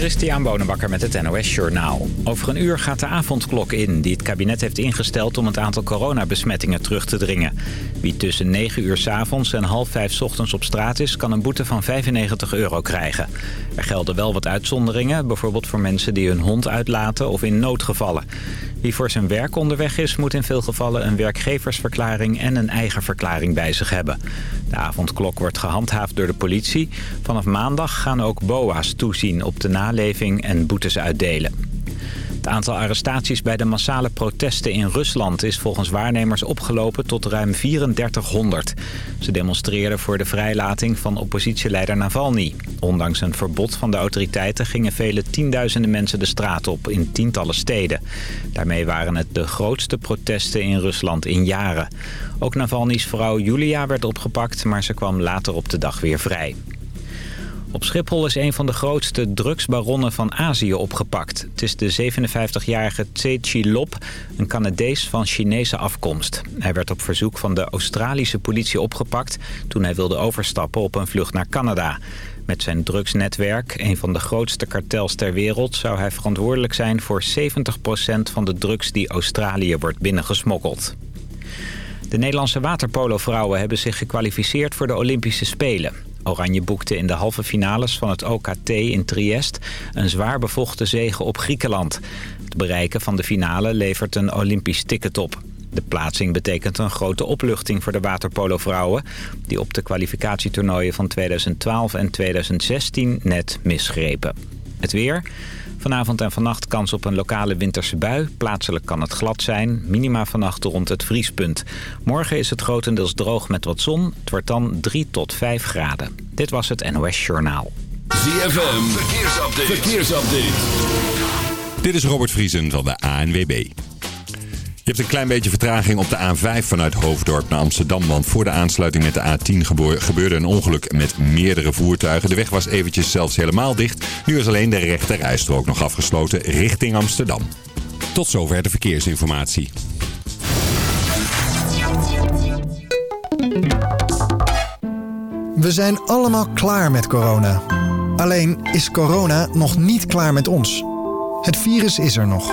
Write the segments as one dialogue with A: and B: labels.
A: Christian Bonenbakker met het NOS Journaal. Over een uur gaat de avondklok in die het kabinet heeft ingesteld om het aantal coronabesmettingen terug te dringen. Wie tussen 9 uur s avonds en half 5 s ochtends op straat is, kan een boete van 95 euro krijgen. Er gelden wel wat uitzonderingen, bijvoorbeeld voor mensen die hun hond uitlaten of in noodgevallen. Wie voor zijn werk onderweg is, moet in veel gevallen een werkgeversverklaring en een eigen verklaring bij zich hebben. De avondklok wordt gehandhaafd door de politie. Vanaf maandag gaan ook BOA's toezien op de naleving en boetes uitdelen. Het aantal arrestaties bij de massale protesten in Rusland is volgens waarnemers opgelopen tot ruim 3400. Ze demonstreerden voor de vrijlating van oppositieleider Navalny. Ondanks een verbod van de autoriteiten gingen vele tienduizenden mensen de straat op in tientallen steden. Daarmee waren het de grootste protesten in Rusland in jaren. Ook Navalny's vrouw Julia werd opgepakt, maar ze kwam later op de dag weer vrij. Op Schiphol is een van de grootste drugsbaronnen van Azië opgepakt. Het is de 57-jarige Tse Chi Lop, een Canadees van Chinese afkomst. Hij werd op verzoek van de Australische politie opgepakt... toen hij wilde overstappen op een vlucht naar Canada. Met zijn drugsnetwerk, een van de grootste kartels ter wereld... zou hij verantwoordelijk zijn voor 70% van de drugs die Australië wordt binnengesmokkeld. De Nederlandse waterpolo-vrouwen hebben zich gekwalificeerd voor de Olympische Spelen. Oranje boekte in de halve finales van het OKT in Triest een zwaar bevochten zege op Griekenland. Het bereiken van de finale levert een Olympisch ticket op. De plaatsing betekent een grote opluchting voor de waterpolo-vrouwen... die op de kwalificatietoernooien van 2012 en 2016 net misgrepen. Het weer... Vanavond en vannacht kans op een lokale winterse bui. Plaatselijk kan het glad zijn. Minima vannacht rond het vriespunt. Morgen is het grotendeels droog met wat zon. Het wordt dan 3 tot 5 graden. Dit was het NOS Journaal.
B: ZFM, verkeersupdate. verkeersupdate. Dit is Robert Vriesen van de ANWB. Je hebt een klein beetje vertraging op de A5 vanuit Hoofddorp naar Amsterdam. Want voor de aansluiting met de A10 gebeurde een ongeluk met meerdere voertuigen. De weg was eventjes zelfs helemaal dicht. Nu is alleen de rechte rijstrook nog afgesloten richting Amsterdam. Tot zover de verkeersinformatie.
C: We zijn allemaal klaar met corona. Alleen is corona nog niet klaar met ons. Het virus is er nog.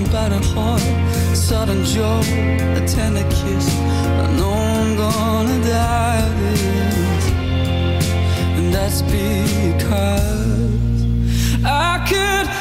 D: my battered heart. Sudden joy, a tender kiss. I know I'm gonna die this. just because I could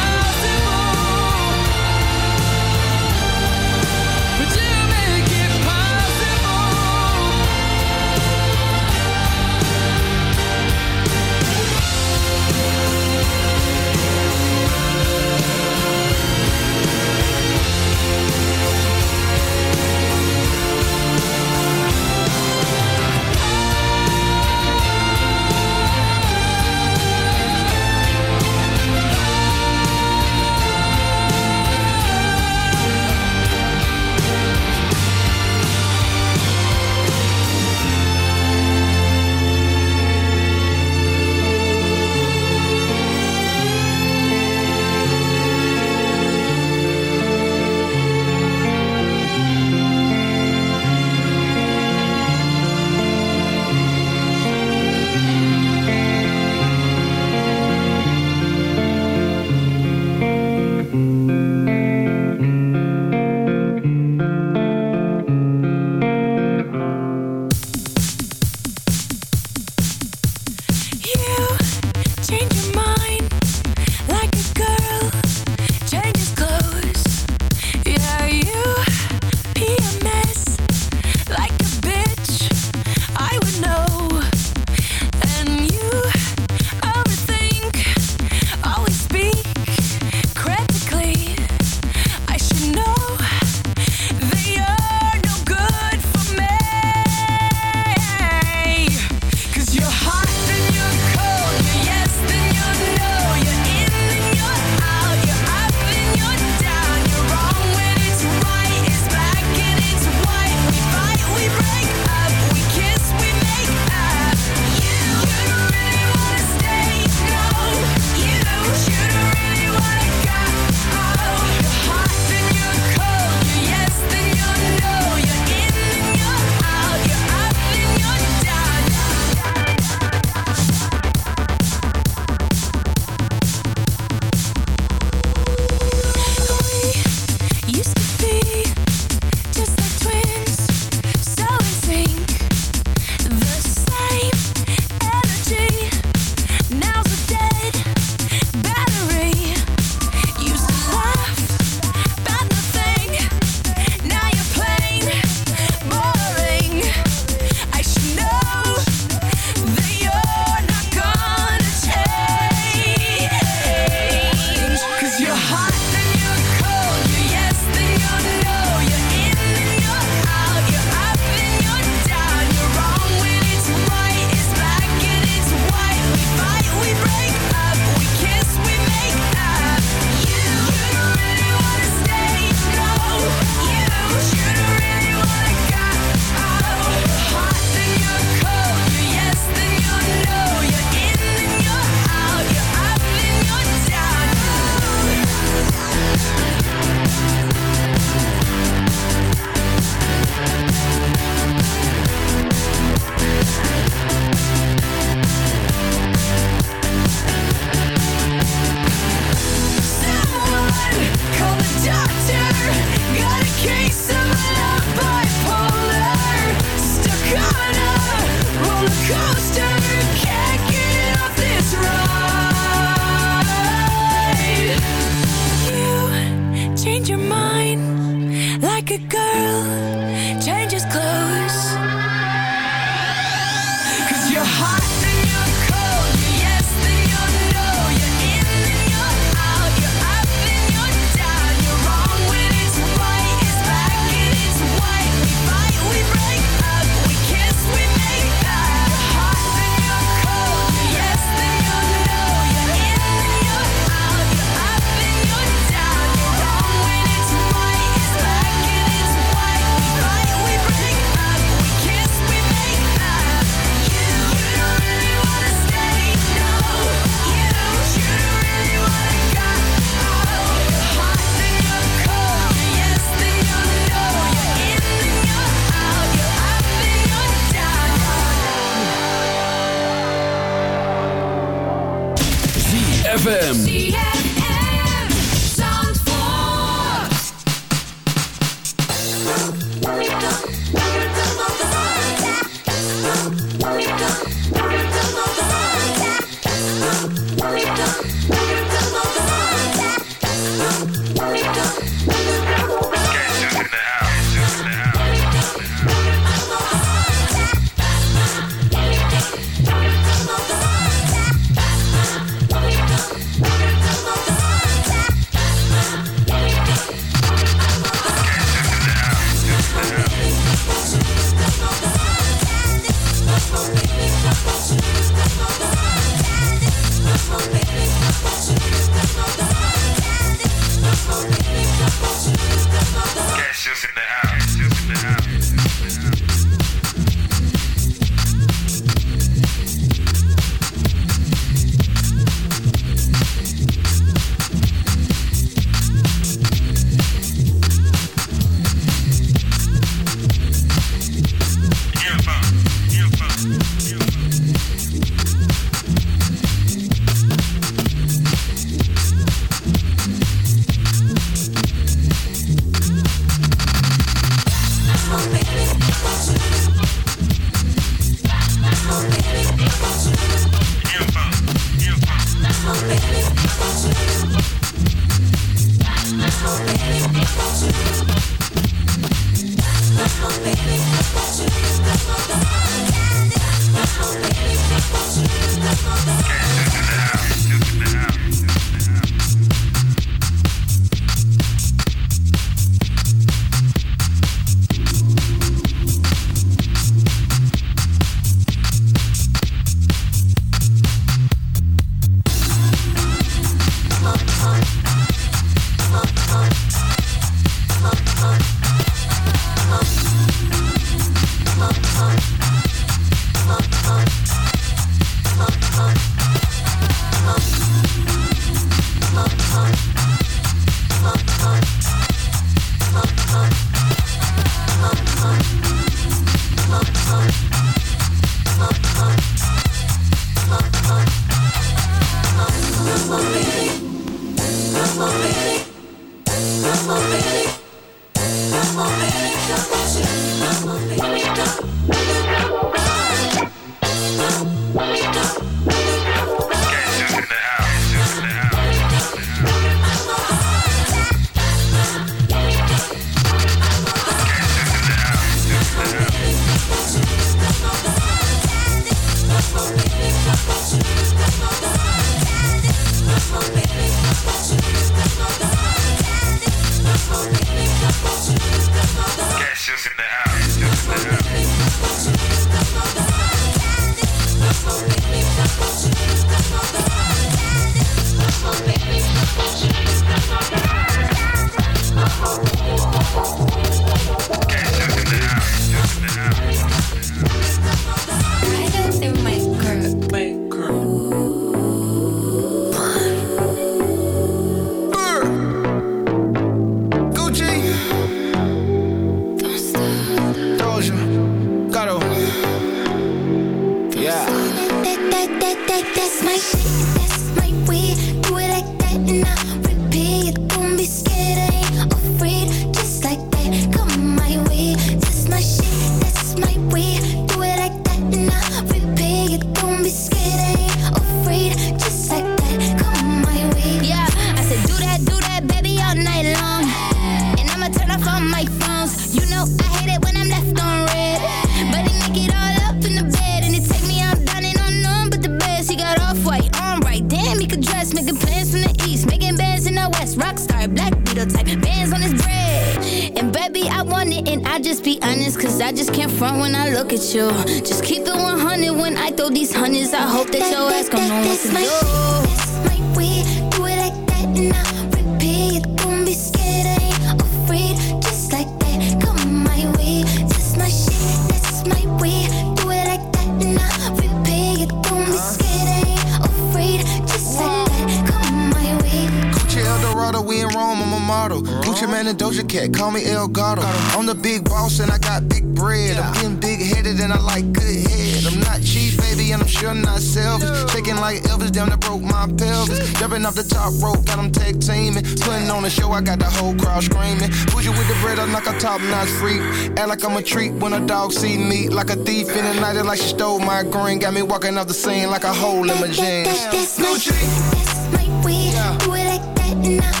D: like
E: I'm
F: a treat when a dog see me. Like a thief in the night, like she stole my green. Got me walking off the scene like a hole in my jeans.
G: That's, my, that's my weed. Yeah. Like that and I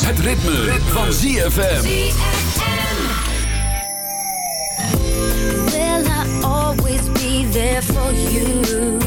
H: het ritme, ritme. van ZFM.
I: Will I always be there for you?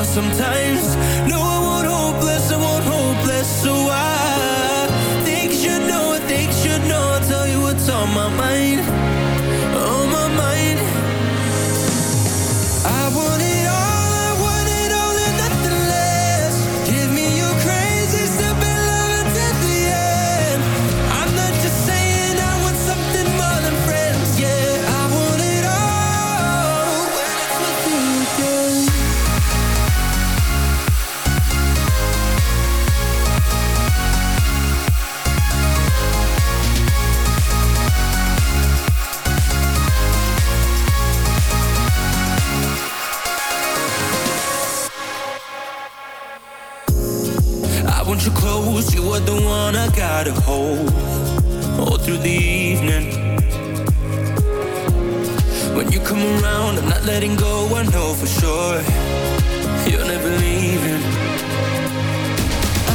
G: sometimes. No letting go, I know for sure. You're never leaving.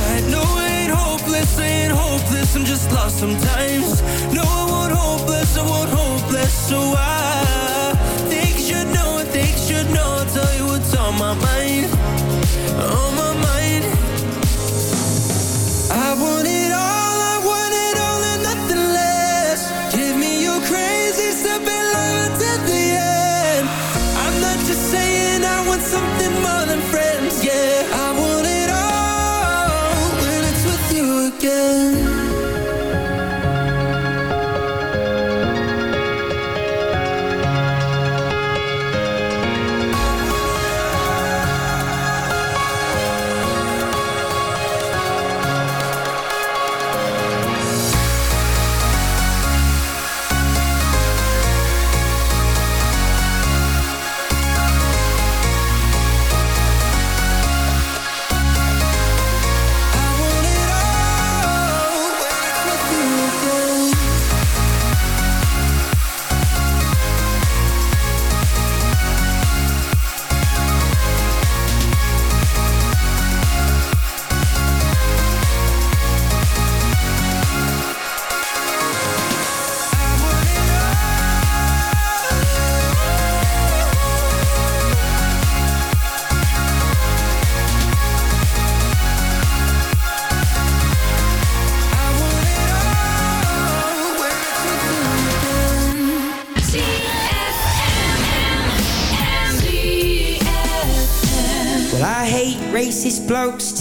G: I know it hopeless, ain't hopeless I'm just lost sometimes. No, I won't hopeless, I won't hopeless So I think you should know, think you should know I'll tell you what's on my mind. On my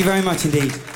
J: you very much indeed.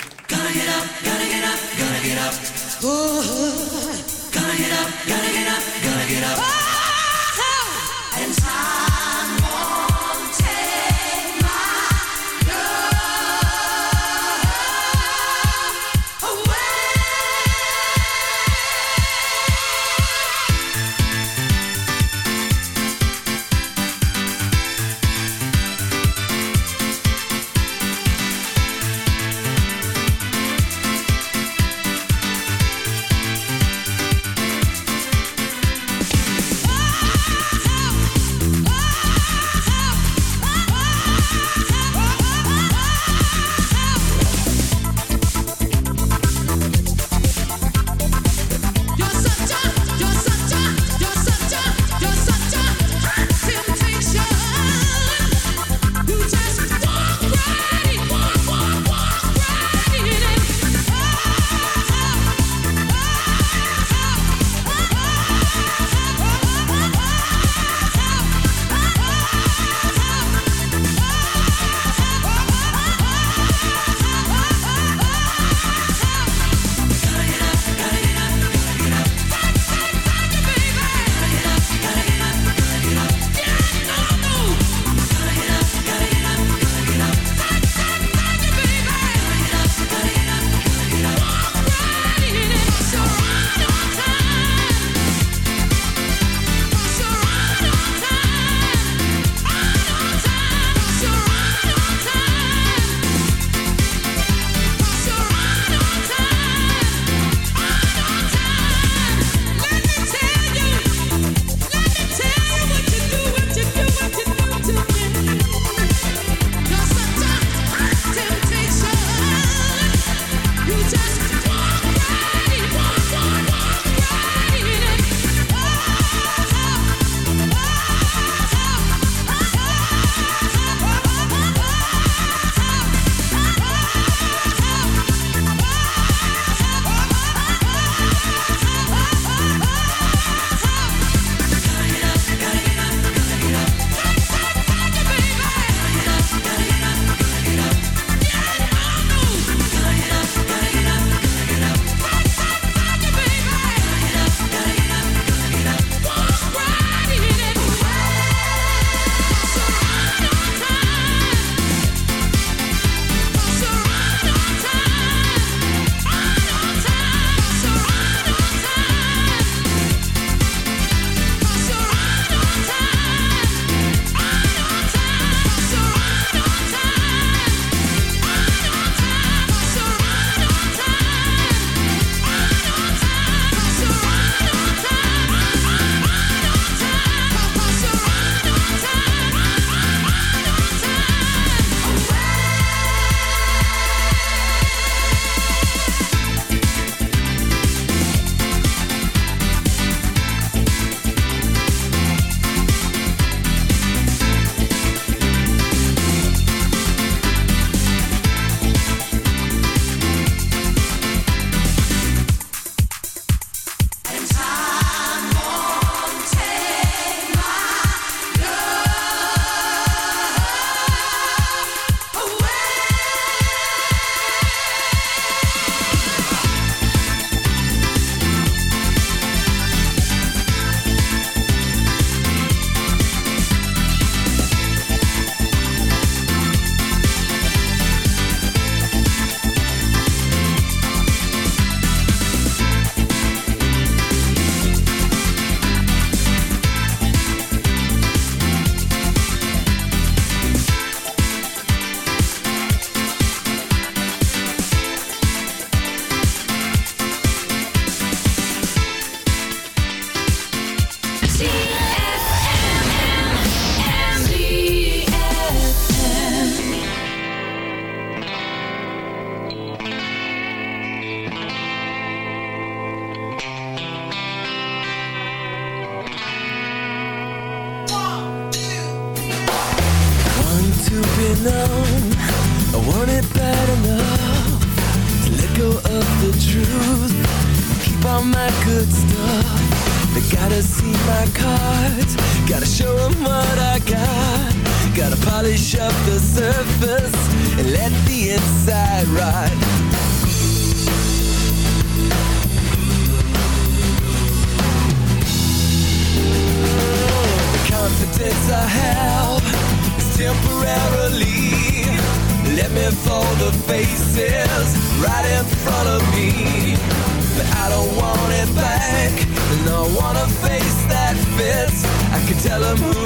I: Can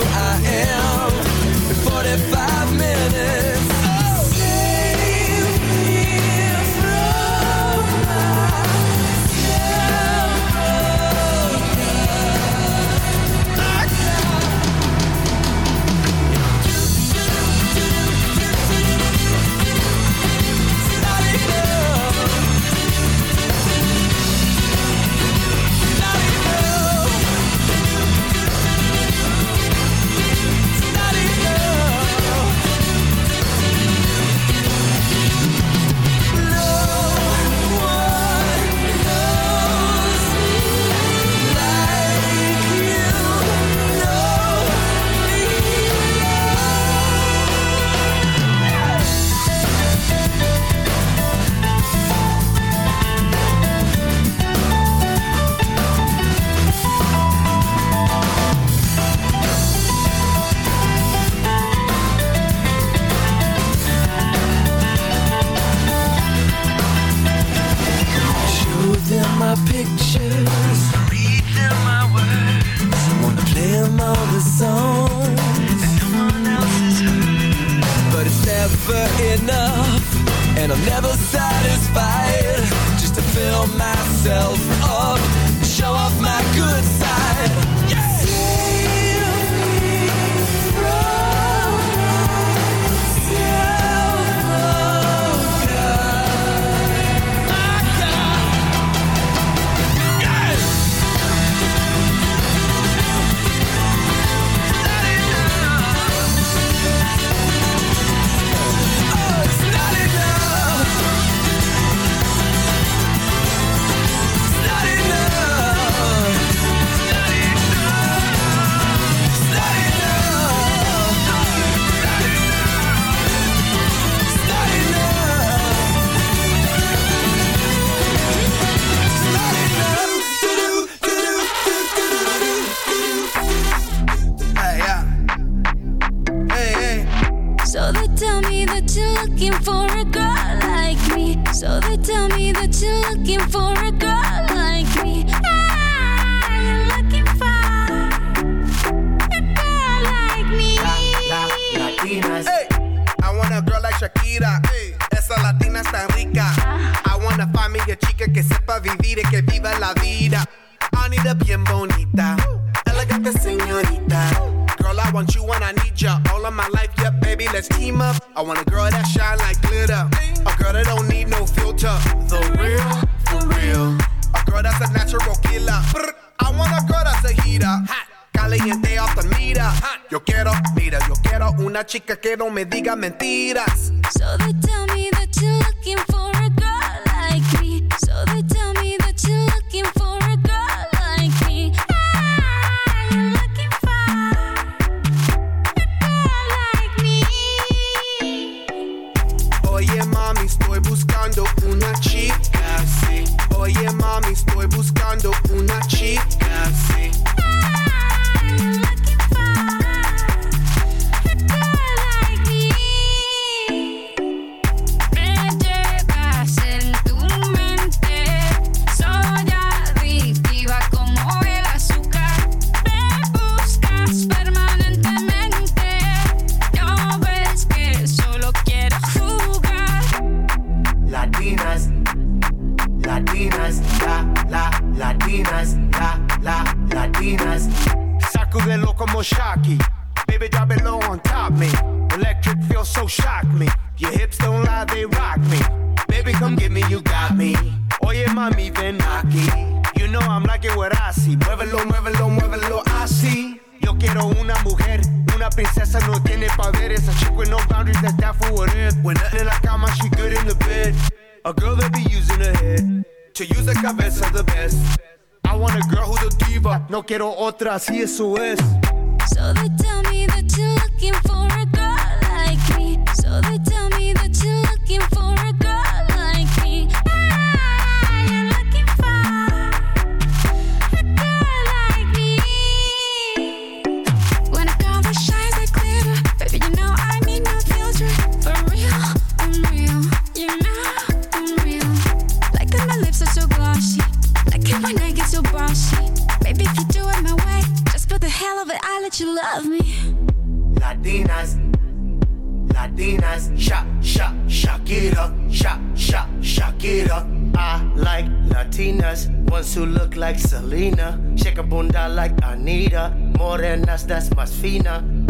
K: atrás y
L: eso es.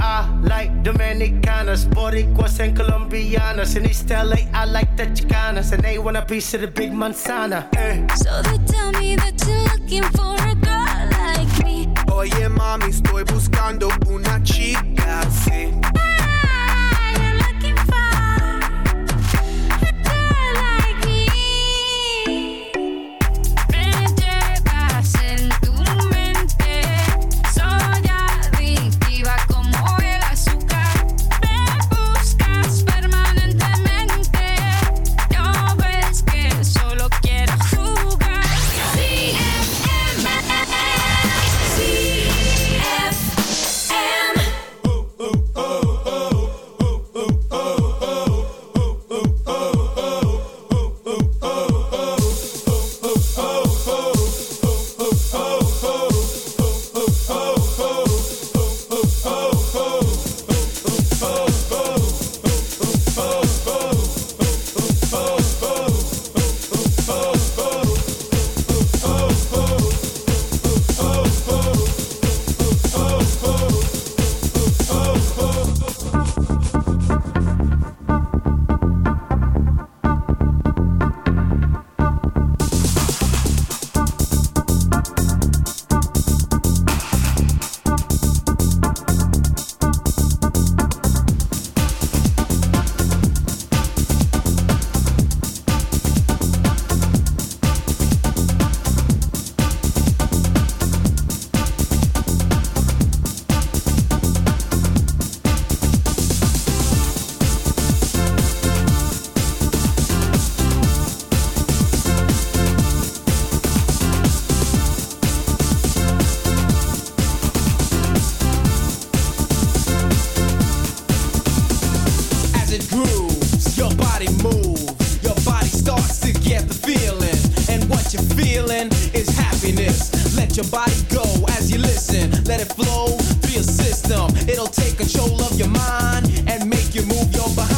I: I like
L: Dominicanas, Boricuas and Colombianas. In East LA, I like the Chicanas, and they want a piece of the big manzana. Eh.
I: So they tell me that you're looking for a girl like me.
L: Oye, mami, estoy buscando una chica así.
I: Ah.
M: your body go as you listen. Let it flow through your system. It'll take control of your mind and make you move your behind.